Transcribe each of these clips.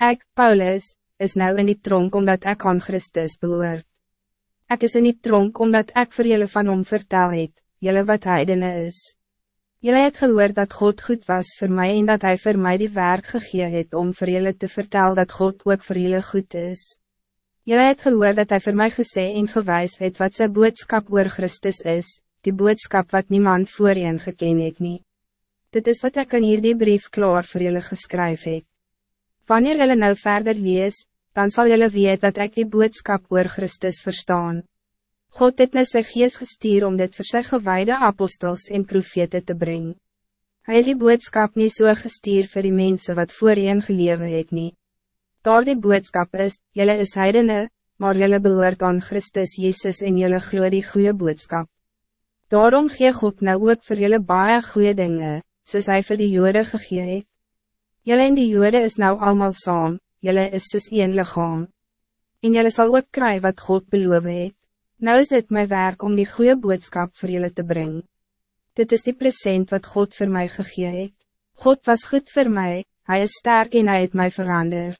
Ik, Paulus, is nou in die tronk omdat ik aan Christus behoort. Ik is in die tronk omdat ik voor jullie van hom vertel het, jullie wat heidene is. Jullie het gehoord dat God goed was voor mij en dat hij voor mij die werk gegee het om voor jullie te vertellen dat God ook voor jullie goed is. Jullie het gehoord dat hij voor mij gesê en gewijs het wat zijn boodschap oor Christus is, die boodschap wat niemand voor je geken het nie. Dit is wat ik in hierdie brief klaar voor jullie geschreven het. Wanneer jullie nou verder lees, dan zal jullie weten dat ik die boodschap oor Christus verstaan. God het nou sy gees gestuur om dit vir sy gewaarde apostels en profete te brengen. Hij het die boodskap niet so gestuur vir die mensen wat voorheen gelewe het nie. Daar die boodskap is, jylle is heidene, maar jylle behoort aan Christus Jezus en jylle glo die goeie boodskap. Daarom gee God nou ook vir jylle baie goeie dinge, soos hy vir die jode gegee het. Jylle en die jode is nou allemaal saam, jylle is soos een lichaam. En jylle sal ook kry wat God beloof het. Nou is het mijn werk om die goede boodschap voor jullie te brengen. Dit is die present wat God voor mij gegeven heeft. God was goed voor mij, hij is sterk en hij het mij verander.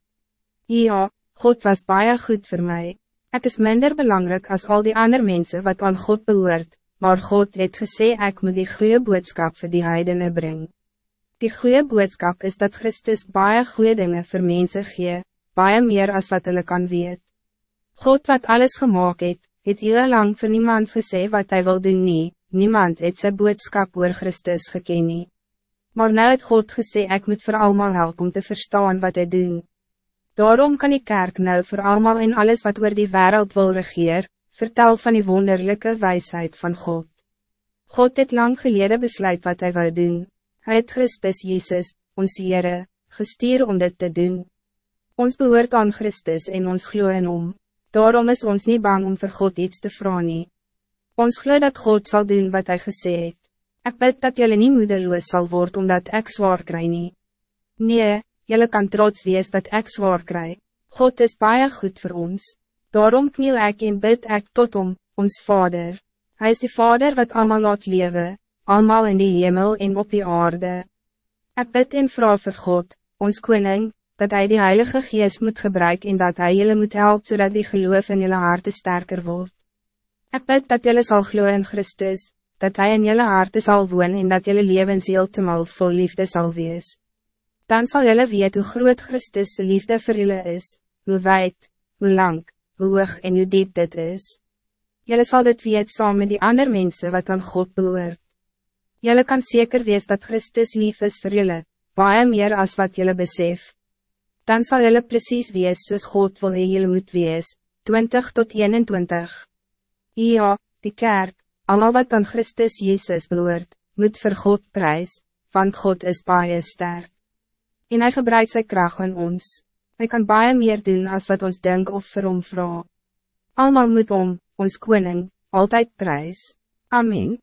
Ja, God was baie goed voor mij. Ik is minder belangrijk als al die andere mensen wat aan God behoort, maar God het gesê ik moet die goede boodschap voor die heidenen brengen. Die goede boodschap is dat Christus baie goede dingen voor mensen gee, baie meer als wat hulle kan weet. God wat alles gemaakt het, het heel lang voor niemand gesê wat hij wil doen nie, niemand het sy boodskap oor Christus geken nie. Maar nou het God gesê ek moet voor allemaal helpen om te verstaan wat hij doen. Daarom kan die kerk nou voor allemaal in alles wat oor die wereld wil regeer, vertel van die wonderlijke wijsheid van God. God het lang geleden besluit wat hij wil doen. Hij het Christus Jezus, ons Heere, gestuur om dit te doen. Ons behoort aan Christus en ons glo in om. Daarom is ons niet bang om voor God iets te vragen. Ons geloof dat God zal doen wat hij gesê het. Ek bid dat jullie niet moedeloos zal worden omdat ik zwaar krijg nie. Nee, jullie kan trots wees dat ik zwaar krijg. God is baie goed voor ons. Daarom kniel ik en bid ik tot om, ons Vader. Hij is de Vader wat allemaal laat leven, allemaal in die hemel en op die aarde. Ik bid en vraag voor God, ons Koning, dat hij die Heilige Geest moet gebruiken en dat hij jullie moet helpen zodat die geloof in jullie harten sterker wordt. Ik bid dat jullie zal geloven in Christus, dat hij in jullie harten zal wonen en dat jullie leven zieltemal vol liefde zal wees. Dan zal jullie weten hoe groot Christus liefde voor jullie is, hoe wijd, hoe lang, hoe hoog en hoe diep dit is. Jullie zal dit weten samen met die andere mensen wat aan God behoort. Jullie kan zeker wees dat Christus lief is voor jullie, baie meer als wat jullie beseft dan zal jullie precies wees soos God wil hee jylle moet wees, 20 tot 21. Ja, die kerk, allemaal wat aan Christus Jezus behoort, moet vir God prijs, want God is baie sterk. En hij gebruikt zijn kracht in ons. Hij kan baie meer doen als wat ons denk of vir hom vraag. Almal moet om, ons koning, altijd prijs. Amen.